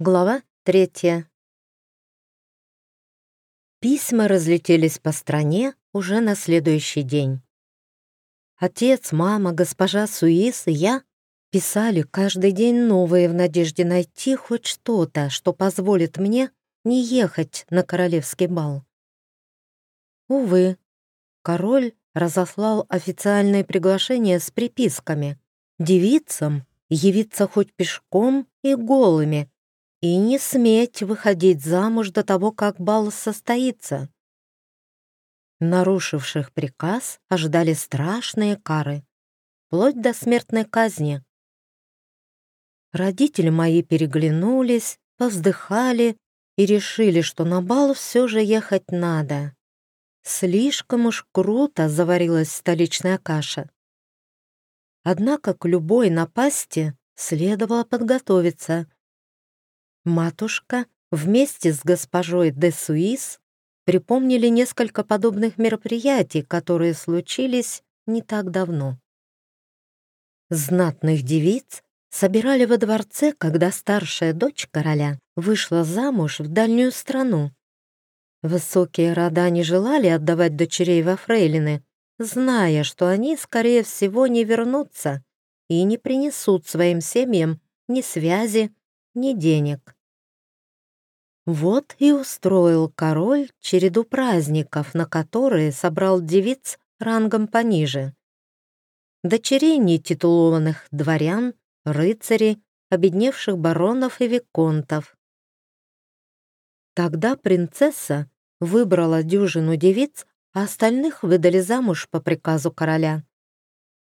Глава третья. Письма разлетелись по стране уже на следующий день. Отец, мама, госпожа Суис и я писали каждый день новые в надежде найти хоть что-то, что позволит мне не ехать на королевский бал. Увы, король разослал официальные приглашения с приписками. Девицам явиться хоть пешком и голыми, и не сметь выходить замуж до того, как бал состоится. Нарушивших приказ ожидали страшные кары, вплоть до смертной казни. Родители мои переглянулись, повздыхали и решили, что на бал все же ехать надо. Слишком уж круто заварилась столичная каша. Однако к любой напасти следовало подготовиться — Матушка вместе с госпожой де Суис припомнили несколько подобных мероприятий, которые случились не так давно. Знатных девиц собирали во дворце, когда старшая дочь короля вышла замуж в дальнюю страну. Высокие рода не желали отдавать дочерей во фрейлины, зная, что они, скорее всего, не вернутся и не принесут своим семьям ни связи, ни денег. Вот и устроил король череду праздников, на которые собрал девиц рангом пониже. Дочерей нетитулованных дворян, рыцарей, обедневших баронов и виконтов. Тогда принцесса выбрала дюжину девиц, а остальных выдали замуж по приказу короля.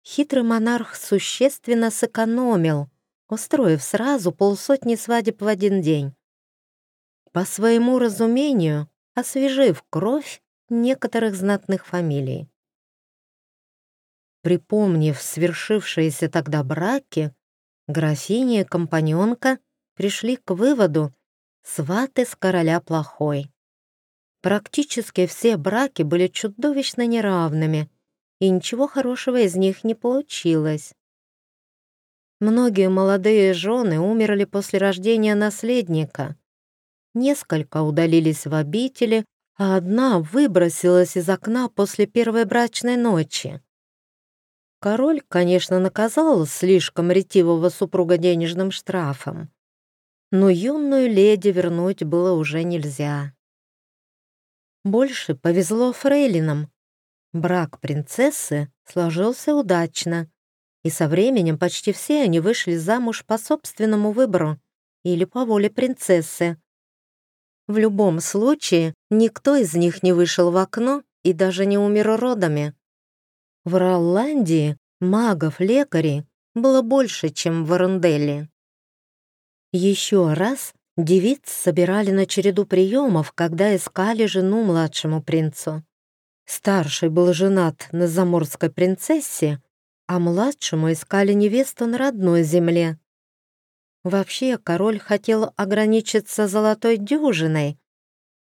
Хитрый монарх существенно сэкономил, устроив сразу полсотни свадеб в один день по своему разумению освежив кровь некоторых знатных фамилий. Припомнив свершившиеся тогда браки, графиня и компаньонка пришли к выводу «сваты с короля плохой». Практически все браки были чудовищно неравными, и ничего хорошего из них не получилось. Многие молодые жены умерли после рождения наследника, Несколько удалились в обители, а одна выбросилась из окна после первой брачной ночи. Король, конечно, наказал слишком ретивого супруга денежным штрафом, но юную леди вернуть было уже нельзя. Больше повезло фрейлинам. Брак принцессы сложился удачно, и со временем почти все они вышли замуж по собственному выбору или по воле принцессы, в любом случае, никто из них не вышел в окно и даже не умер родами. В Ролландии магов-лекарей было больше, чем в Арунделле. Еще раз девиц собирали на череду приемов, когда искали жену младшему принцу. Старший был женат на заморской принцессе, а младшему искали невесту на родной земле, Вообще король хотел ограничиться золотой дюжиной,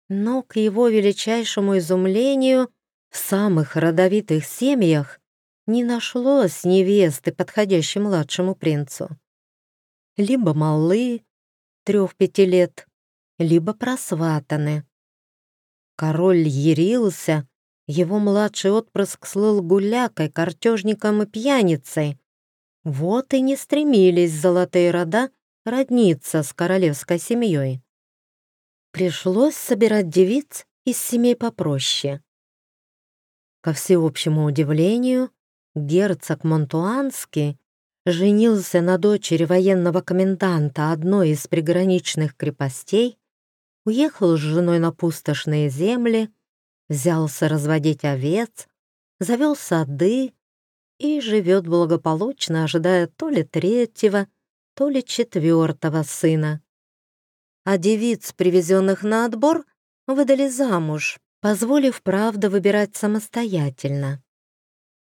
но к его величайшему изумлению в самых родовитых семьях не нашлось невесты, подходящей младшему принцу. Либо малы, трех-пяти лет, либо просватаны. Король ярился, его младший отпрыск слыл гулякой, картежником и пьяницей. Вот и не стремились золотые рода родниться с королевской семьей. Пришлось собирать девиц из семей попроще. Ко всеобщему удивлению, герцог Монтуанский женился на дочери военного коменданта одной из приграничных крепостей, уехал с женой на пустошные земли, взялся разводить овец, завел сады и живет благополучно, ожидая то ли третьего, то ли четвертого сына. А девиц, привезенных на отбор, выдали замуж, позволив правда выбирать самостоятельно.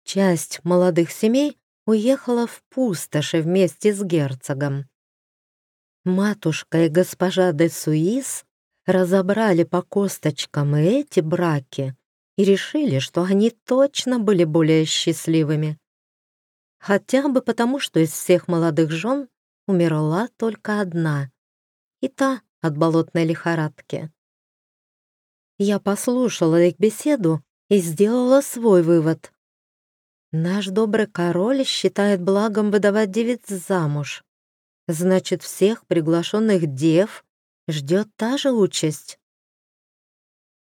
Часть молодых семей уехала в пустоши вместе с герцогом. Матушка и госпожа де Суис разобрали по косточкам и эти браки и решили, что они точно были более счастливыми. Хотя бы потому, что из всех молодых жен умерла только одна. и та от болотной лихорадки. Я послушала их беседу и сделала свой вывод. Наш добрый король считает благом выдавать девиц замуж. Значит, всех приглашенных дев ждет та же участь.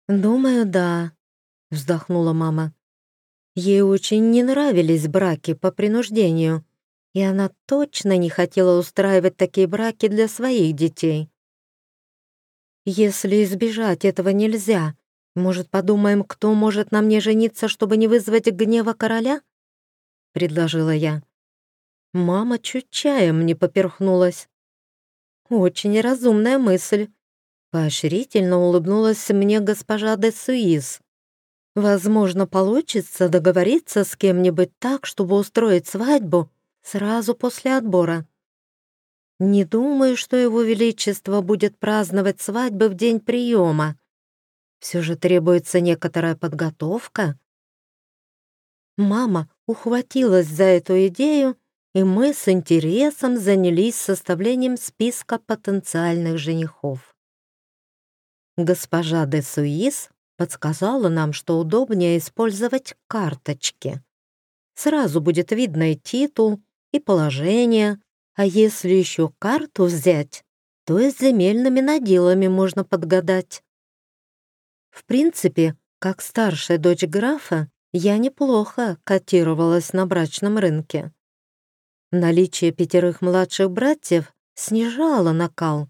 «Думаю, да», — вздохнула мама. Ей очень не нравились браки по принуждению, и она точно не хотела устраивать такие браки для своих детей. Если избежать этого нельзя, может, подумаем, кто может на мне жениться, чтобы не вызвать гнева короля? Предложила я. Мама чуть чаем не поперхнулась. Очень разумная мысль. Поощрительно улыбнулась мне госпожа де Суис. Возможно, получится договориться с кем-нибудь так, чтобы устроить свадьбу сразу после отбора. Не думаю, что его величество будет праздновать свадьбы в день приема. Все же требуется некоторая подготовка. Мама ухватилась за эту идею, и мы с интересом занялись составлением списка потенциальных женихов. Госпожа де Суис подсказала нам, что удобнее использовать карточки. Сразу будет видно и титул, и положение, а если еще карту взять, то и с земельными наделами можно подгадать. В принципе, как старшая дочь графа, я неплохо котировалась на брачном рынке. Наличие пятерых младших братьев снижало накал.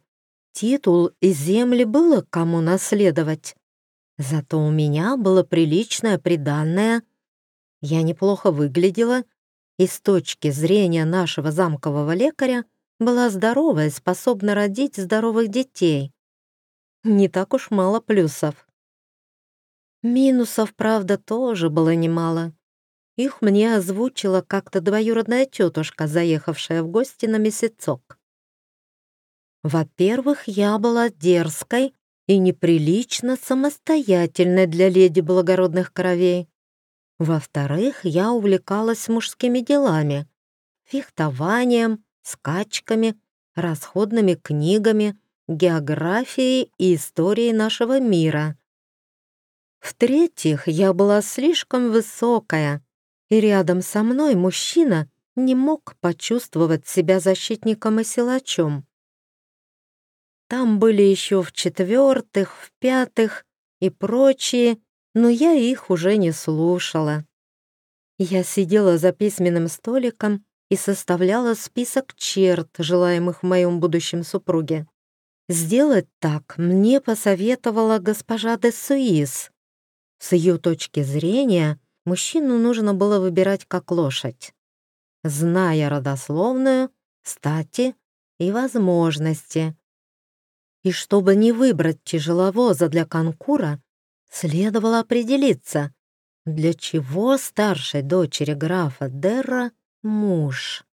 Титул и земли было кому наследовать. Зато у меня было приличное приданное. Я неплохо выглядела и с точки зрения нашего замкового лекаря была здоровая, способна родить здоровых детей. Не так уж мало плюсов. Минусов, правда, тоже было немало. Их мне озвучила как-то двоюродная тетушка, заехавшая в гости на месяцок. Во-первых, я была дерзкой и неприлично самостоятельной для леди благородных кровей. Во-вторых, я увлекалась мужскими делами, фехтованием, скачками, расходными книгами, географией и историей нашего мира. В-третьих, я была слишком высокая, и рядом со мной мужчина не мог почувствовать себя защитником и силачом. Там были еще в-четвертых, в-пятых и прочие, но я их уже не слушала. Я сидела за письменным столиком и составляла список черт, желаемых в моем будущем супруге. Сделать так мне посоветовала госпожа де Суис. С ее точки зрения, мужчину нужно было выбирать как лошадь. Зная родословную, стати и возможности. И чтобы не выбрать тяжеловоза для конкура, Следовало определиться, для чего старшей дочери графа Дерра муж.